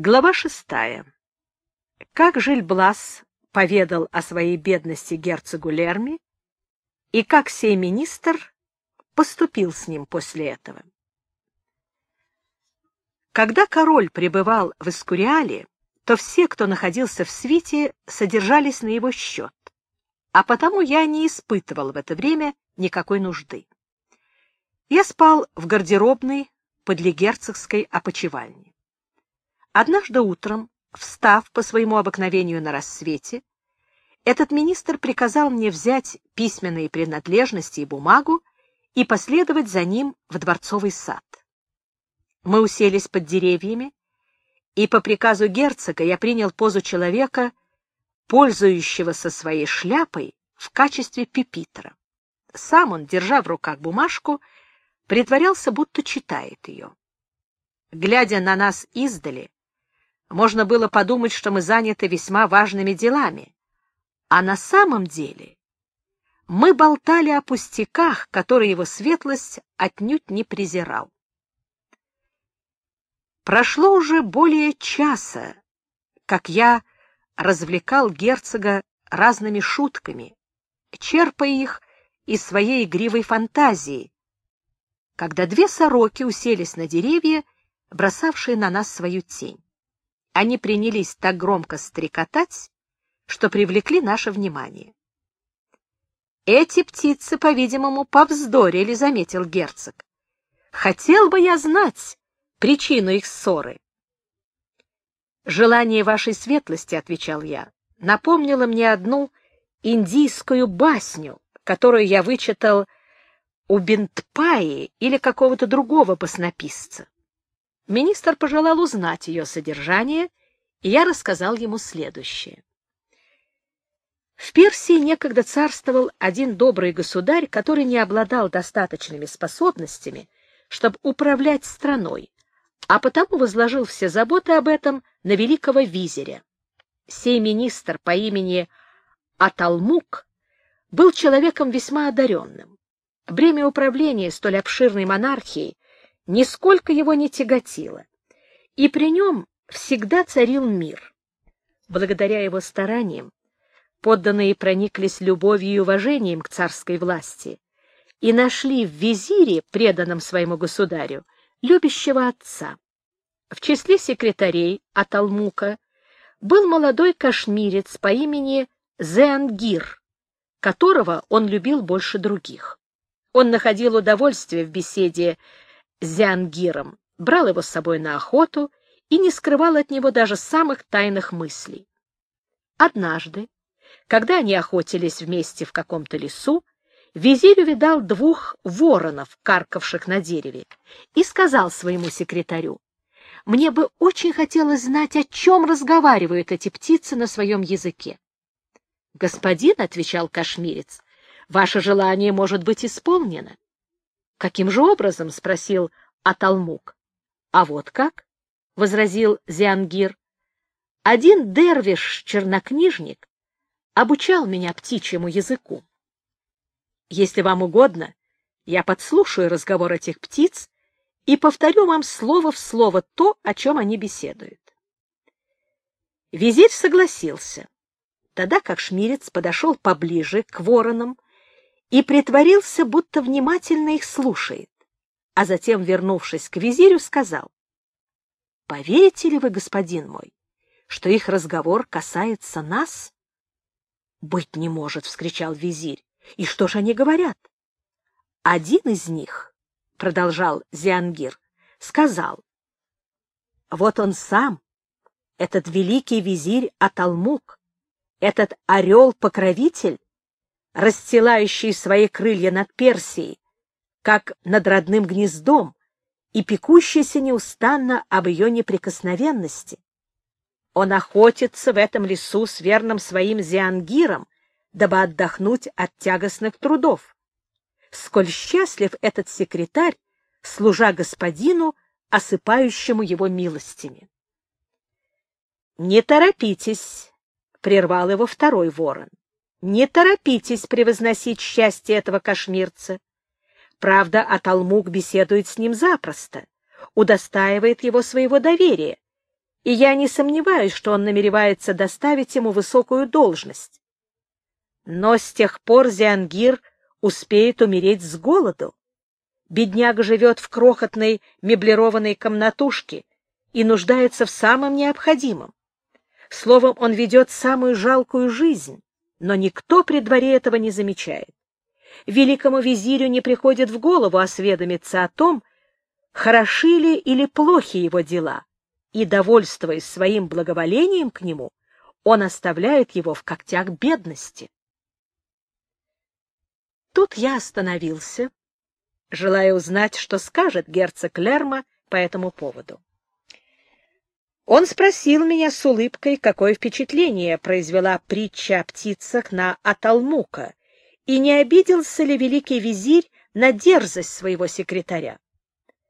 Глава шестая. Как Жильблас поведал о своей бедности герцогу Лерми и как сей министр поступил с ним после этого. Когда король пребывал в Искуриале, то все, кто находился в свите, содержались на его счет, а потому я не испытывал в это время никакой нужды. Я спал в гардеробной подле герцогской опочивальни. Однажды утром, встав по своему обыкновению на рассвете, этот министр приказал мне взять письменные принадлежности и бумагу и последовать за ним в дворцовый сад. Мы уселись под деревьями, и по приказу герцога я принял позу человека, пользующегося своей шляпой в качестве пепитра. Сам он, держа в руках бумажку, притворялся, будто читает ее. Глядя на нас издали, можно было подумать, что мы заняты весьма важными делами. А на самом деле мы болтали о пустяках, которые его светлость отнюдь не презирал. Прошло уже более часа, как я развлекал герцога разными шутками, черпая их из своей игривой фантазии, когда две сороки уселись на деревья, бросавшие на нас свою тень они принялись так громко стрекотать, что привлекли наше внимание. «Эти птицы, по-видимому, повздорили», — заметил герцог. «Хотел бы я знать причину их ссоры». «Желание вашей светлости», — отвечал я, — напомнило мне одну индийскую басню, которую я вычитал у Бентпаи или какого-то другого баснописца. Министр пожелал узнать ее содержание, и я рассказал ему следующее. В Персии некогда царствовал один добрый государь, который не обладал достаточными способностями, чтобы управлять страной, а потому возложил все заботы об этом на великого визиря. Сей министр по имени Аталмук был человеком весьма одаренным. Бремя управления столь обширной монархией нисколько его не тяготило, и при нем всегда царил мир. Благодаря его стараниям подданные прониклись любовью и уважением к царской власти и нашли в визире, преданном своему государю, любящего отца. В числе секретарей от Алмука был молодой кашмирец по имени Зеангир, которого он любил больше других. Он находил удовольствие в беседе Зиангиром, брал его с собой на охоту и не скрывал от него даже самых тайных мыслей. Однажды, когда они охотились вместе в каком-то лесу, визирь увидал двух воронов, каркавших на дереве, и сказал своему секретарю, «Мне бы очень хотелось знать, о чем разговаривают эти птицы на своем языке». «Господин», — отвечал кашмирец, — «ваше желание может быть исполнено». — Каким же образом? — спросил Аталмук. — А вот как? — возразил Зиангир. — Один дервиш-чернокнижник обучал меня птичьему языку. Если вам угодно, я подслушаю разговор этих птиц и повторю вам слово в слово то, о чем они беседуют. Визирь согласился. Тогда как Шмирец подошел поближе к воронам, и притворился, будто внимательно их слушает, а затем, вернувшись к визирю, сказал, «Поверите ли вы, господин мой, что их разговор касается нас?» «Быть не может!» — вскричал визирь. «И что же они говорят?» «Один из них, — продолжал Зиангир, — сказал, вот он сам, этот великий визирь Аталмук, этот орел-покровитель, расстилающий свои крылья над Персией, как над родным гнездом, и пекущийся неустанно об ее неприкосновенности. Он охотится в этом лесу с верным своим Зиангиром, дабы отдохнуть от тягостных трудов. Сколь счастлив этот секретарь, служа господину, осыпающему его милостями. «Не торопитесь», — прервал его второй ворон. Не торопитесь превозносить счастье этого кашмирца. Правда, Аталмук беседует с ним запросто, удостаивает его своего доверия и я не сомневаюсь, что он намеревается доставить ему высокую должность. Но с тех пор Зиангир успеет умереть с голоду. Бедняга живет в крохотной меблированной комнатушке и нуждается в самом необходимом. Словом, он ведет самую жалкую жизнь, но никто при дворе этого не замечает. Великому визирю не приходит в голову осведомиться о том, хороши ли или плохи его дела, и, довольствуясь своим благоволением к нему, он оставляет его в когтях бедности. Тут я остановился, желая узнать, что скажет герцог Лерма по этому поводу. Он спросил меня с улыбкой, какое впечатление произвела притча о птицах на Аталмука, и не обиделся ли великий визирь на дерзость своего секретаря.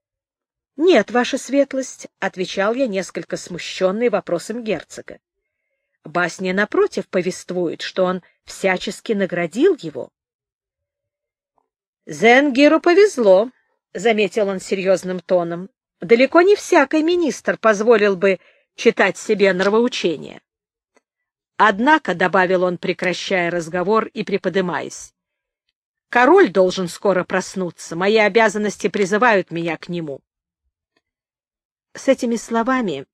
— Нет, ваша светлость, — отвечал я, несколько смущенный вопросом герцога. Басня, напротив, повествует, что он всячески наградил его. — Зенгиру повезло, — заметил он серьезным тоном. Далеко не всякий министр позволил бы читать себе нравоучения. Однако, — добавил он, прекращая разговор и приподымаясь, — король должен скоро проснуться, мои обязанности призывают меня к нему. С этими словами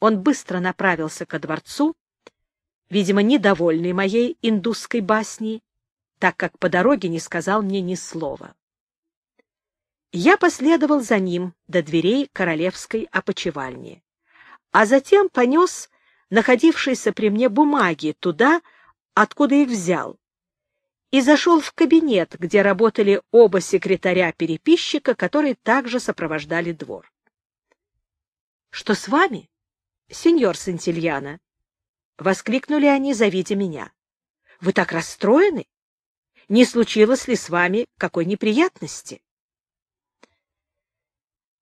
он быстро направился ко дворцу, видимо, недовольный моей индусской басней, так как по дороге не сказал мне ни слова. Я последовал за ним до дверей королевской опочивальни, а затем понес находившиеся при мне бумаги туда, откуда их взял, и зашел в кабинет, где работали оба секретаря-переписчика, которые также сопровождали двор. — Что с вами, сеньор Сантильяна? — воскликнули они, завидя меня. — Вы так расстроены? Не случилось ли с вами какой неприятности?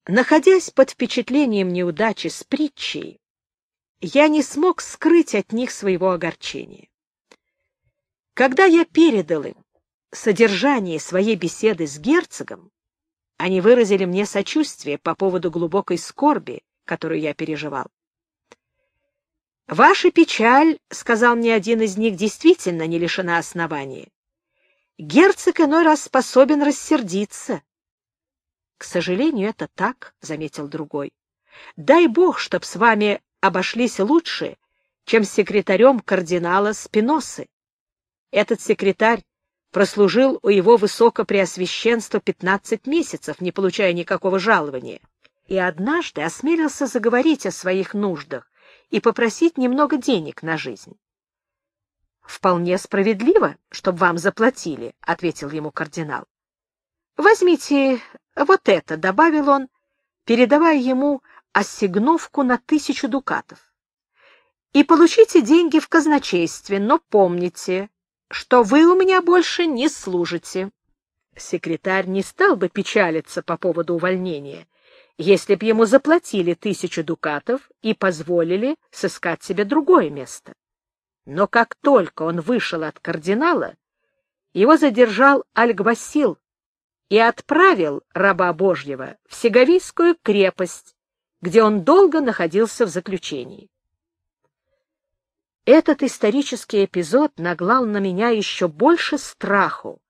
Находясь под впечатлением неудачи с притчей, я не смог скрыть от них своего огорчения. Когда я передал им содержание своей беседы с герцогом, они выразили мне сочувствие по поводу глубокой скорби, которую я переживал. «Ваша печаль, — сказал мне один из них, — действительно не лишена основания. Герцог иной раз способен рассердиться, — К сожалению, это так, — заметил другой. — Дай бог, чтоб с вами обошлись лучше, чем с секретарем кардинала Спиносы. Этот секретарь прослужил у его высокопреосвященства пятнадцать месяцев, не получая никакого жалования, и однажды осмелился заговорить о своих нуждах и попросить немного денег на жизнь. — Вполне справедливо, чтобы вам заплатили, — ответил ему кардинал. — Возьмите вот это, — добавил он, передавая ему осигновку на тысячу дукатов. И получите деньги в казначействе, но помните, что вы у меня больше не служите. Секретарь не стал бы печалиться по поводу увольнения, если б ему заплатили тысячу дукатов и позволили сыскать себе другое место. Но как только он вышел от кардинала, его задержал Альгвасил, и отправил раба Божьего в Сеговийскую крепость, где он долго находился в заключении. Этот исторический эпизод наглал на меня еще больше страху.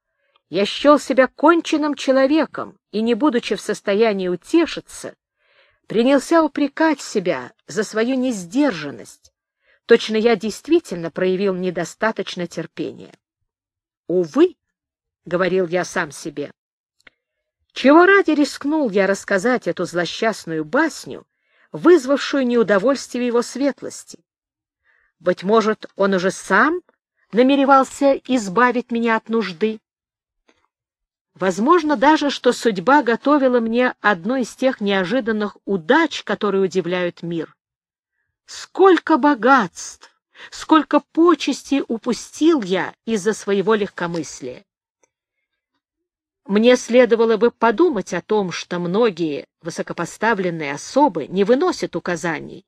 Я счел себя конченным человеком и, не будучи в состоянии утешиться, принялся упрекать себя за свою несдержанность. Точно я действительно проявил недостаточно терпения. «Увы», — говорил я сам себе, чего ради рискнул я рассказать эту злосчастную басню, вызвавшую неудовольствие его светлости? Быть может, он уже сам намеревался избавить меня от нужды? Возможно даже, что судьба готовила мне одну из тех неожиданных удач, которые удивляют мир. Сколько богатств, сколько почестей упустил я из-за своего легкомыслия! Мне следовало бы подумать о том, что многие высокопоставленные особы не выносят указаний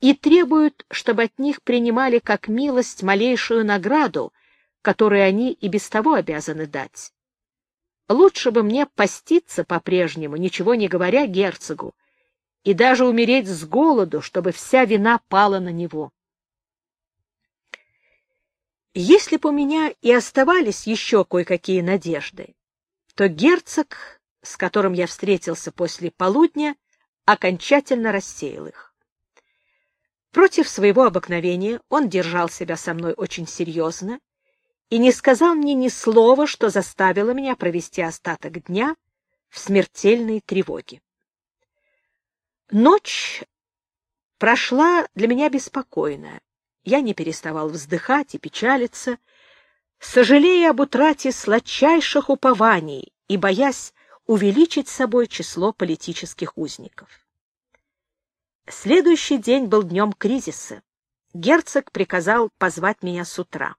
и требуют, чтобы от них принимали как милость малейшую награду, которую они и без того обязаны дать. Лучше бы мне поститься по-прежнему, ничего не говоря герцогу, и даже умереть с голоду, чтобы вся вина пала на него. Если бы у меня и оставались еще кое-какие надежды, то герцог, с которым я встретился после полудня, окончательно рассеял их. Против своего обыкновения он держал себя со мной очень серьезно и не сказал мне ни слова, что заставило меня провести остаток дня в смертельной тревоге. Ночь прошла для меня беспокойно. Я не переставал вздыхать и печалиться, сожалея об утрате сладчайших упований и боясь увеличить собой число политических узников. Следующий день был днем кризиса. Герцог приказал позвать меня с утра.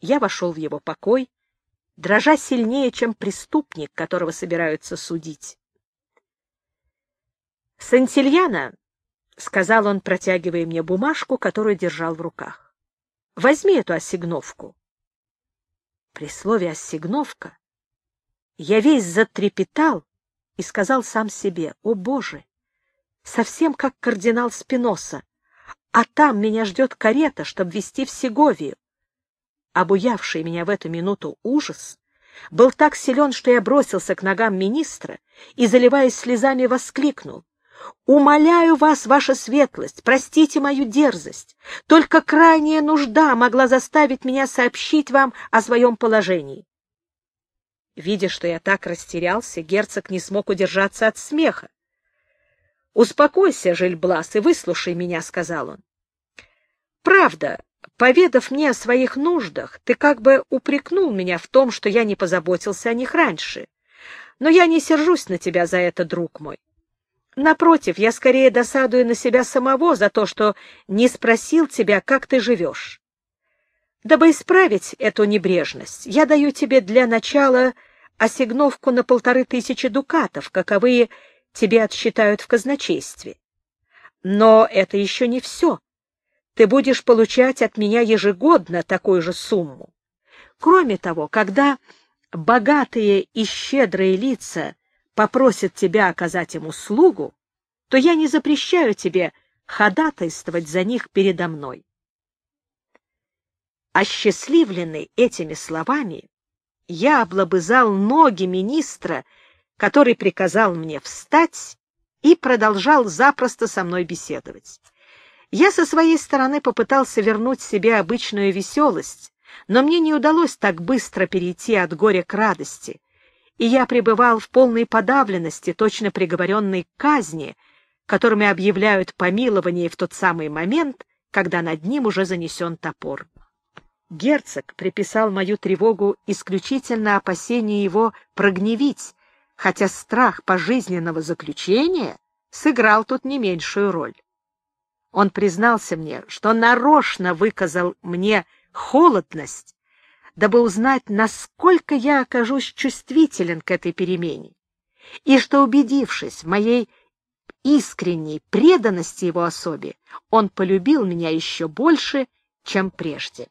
Я вошел в его покой, дрожа сильнее, чем преступник, которого собираются судить. «Сантильяна», — сказал он, протягивая мне бумажку, которую держал в руках, — «возьми эту осигновку». При слове «осигновка» я весь затрепетал и сказал сам себе, «О, Боже! Совсем как кардинал Спиноса, а там меня ждет карета, чтобы везти в Сеговию». Обуявший меня в эту минуту ужас был так силен, что я бросился к ногам министра и, заливаясь слезами, воскликнул. Умоляю вас, ваша светлость, простите мою дерзость. Только крайняя нужда могла заставить меня сообщить вам о своем положении. Видя, что я так растерялся, герцог не смог удержаться от смеха. — Успокойся, Жильблас, и выслушай меня, — сказал он. — Правда, поведав мне о своих нуждах, ты как бы упрекнул меня в том, что я не позаботился о них раньше. Но я не сержусь на тебя за это, друг мой. Напротив, я скорее досадую на себя самого за то, что не спросил тебя, как ты живешь. Дабы исправить эту небрежность, я даю тебе для начала осигновку на полторы тысячи дукатов, каковые тебе отсчитают в казначействе. Но это еще не все. Ты будешь получать от меня ежегодно такую же сумму. Кроме того, когда богатые и щедрые лица попросит тебя оказать им услугу, то я не запрещаю тебе ходатайствовать за них передо мной. Осчастливленный этими словами, я облобызал ноги министра, который приказал мне встать и продолжал запросто со мной беседовать. Я со своей стороны попытался вернуть себе обычную веселость, но мне не удалось так быстро перейти от горя к радости, и я пребывал в полной подавленности, точно приговоренной к казни, которыми объявляют помилование в тот самый момент, когда над ним уже занесен топор. Герцог приписал мою тревогу исключительно опасению его прогневить, хотя страх пожизненного заключения сыграл тут не меньшую роль. Он признался мне, что нарочно выказал мне холодность, дабы узнать, насколько я окажусь чувствителен к этой перемене, и что, убедившись в моей искренней преданности его особе, он полюбил меня еще больше, чем прежде.